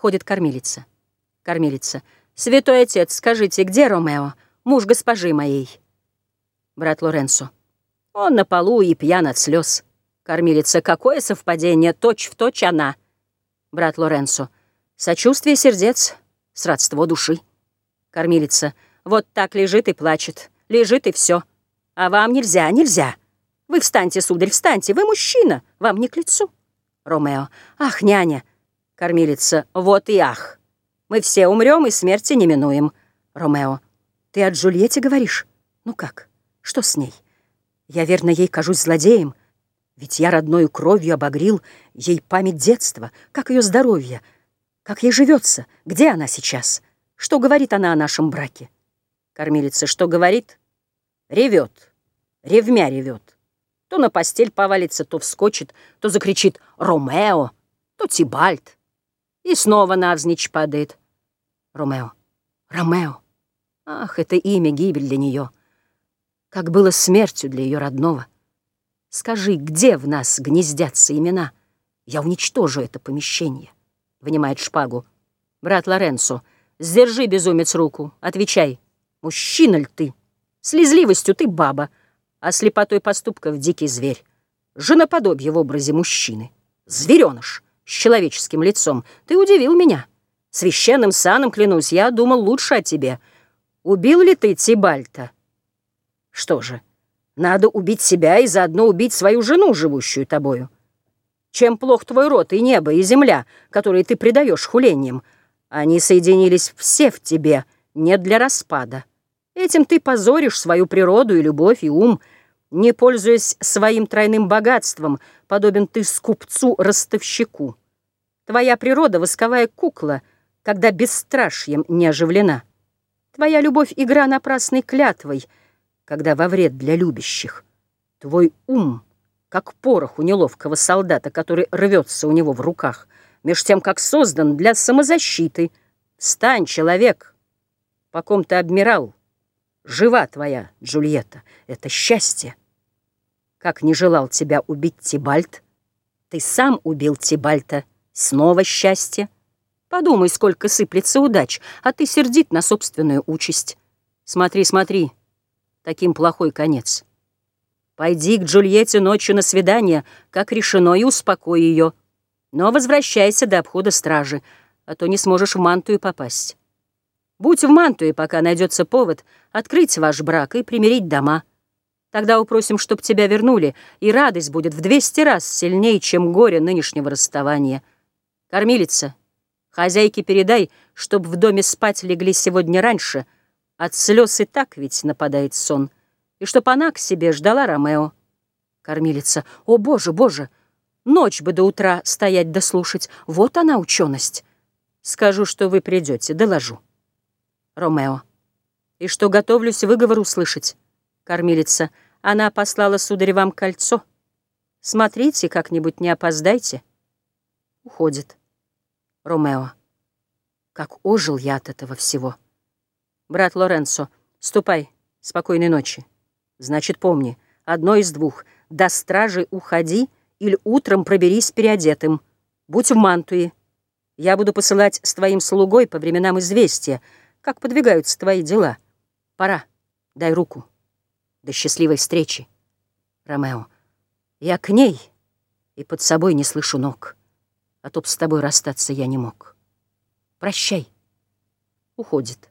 Входит кормилица. Кормилица. «Святой отец, скажите, где Ромео, муж госпожи моей?» Брат Лоренцо. «Он на полу и пьян от слез». Кормилица. «Какое совпадение, точь в точь она». Брат Лоренцо. «Сочувствие сердец, сродство души». Кормилица. «Вот так лежит и плачет, лежит и все. А вам нельзя, нельзя. Вы встаньте, сударь, встаньте, вы мужчина, вам не к лицу». Ромео. «Ах, няня!» Кормилица. «Вот и ах! Мы все умрем и смерти не минуем». Ромео. «Ты о Джульетте говоришь? Ну как? Что с ней? Я, верно, ей кажусь злодеем. Ведь я родною кровью обогрил ей память детства. Как ее здоровье? Как ей живется? Где она сейчас? Что говорит она о нашем браке?» Кормилица. «Что говорит? Ревет. Ревмя ревет. То на постель повалится, то вскочит, то закричит «Ромео», то «Тибальт». И снова навзничь падает. Ромео. Ромео. Ах, это имя гибель для нее. Как было смертью для ее родного. Скажи, где в нас гнездятся имена? Я уничтожу это помещение. Вынимает шпагу. Брат Лоренцо, сдержи, безумец, руку. Отвечай, мужчина ли ты? Слезливостью ты баба, а слепотой поступков дикий зверь. Женоподобие в образе мужчины. Звереныш с человеческим лицом. Ты удивил меня. Священным саном, клянусь, я думал лучше о тебе. Убил ли ты Тибальта? Что же, надо убить себя и заодно убить свою жену, живущую тобою. Чем плох твой род и небо, и земля, которые ты предаешь хулениям? Они соединились все в тебе, не для распада. Этим ты позоришь свою природу и любовь, и ум, не пользуясь своим тройным богатством, подобен ты скупцу-ростовщику. Твоя природа — восковая кукла, когда бесстрашьем не оживлена. Твоя любовь — игра напрасной клятвой, когда во вред для любящих. Твой ум — как порох у неловкого солдата, который рвется у него в руках, меж тем, как создан для самозащиты. Стань, человек, по ком ты обмирал. Жива твоя, Джульетта, это счастье. Как не желал тебя убить Тибальт, ты сам убил Тибальта, снова счастье. Подумай, сколько сыплется удач, а ты сердит на собственную участь. Смотри, смотри, таким плохой конец. Пойди к Джульетте ночью на свидание, как решено, и успокой ее. Но возвращайся до обхода стражи, а то не сможешь в мантую попасть. Будь в мантуе, пока найдется повод открыть ваш брак и примирить дома. Тогда упросим, чтоб тебя вернули, и радость будет в двести раз сильнее, чем горе нынешнего расставания. Кормилица, хозяйке передай, чтоб в доме спать легли сегодня раньше. От слез и так ведь нападает сон. И чтоб она к себе ждала Ромео. Кормилица, о, боже, боже, ночь бы до утра стоять да слушать. Вот она ученость. Скажу, что вы придете, доложу. Ромео. И что готовлюсь выговор услышать. Кормилица. Она послала, сударь, вам кольцо. Смотрите, как-нибудь не опоздайте. Уходит. Ромео. Как ожил я от этого всего. Брат Лоренцо, ступай, спокойной ночи. Значит, помни, одно из двух. До стражи уходи или утром проберись переодетым. Будь в мантуе. Я буду посылать с твоим слугой по временам известия, как подвигаются твои дела. Пора. Дай руку. До счастливой встречи, Ромео. Я к ней и под собой не слышу ног, а то б с тобой расстаться я не мог. Прощай. Уходит.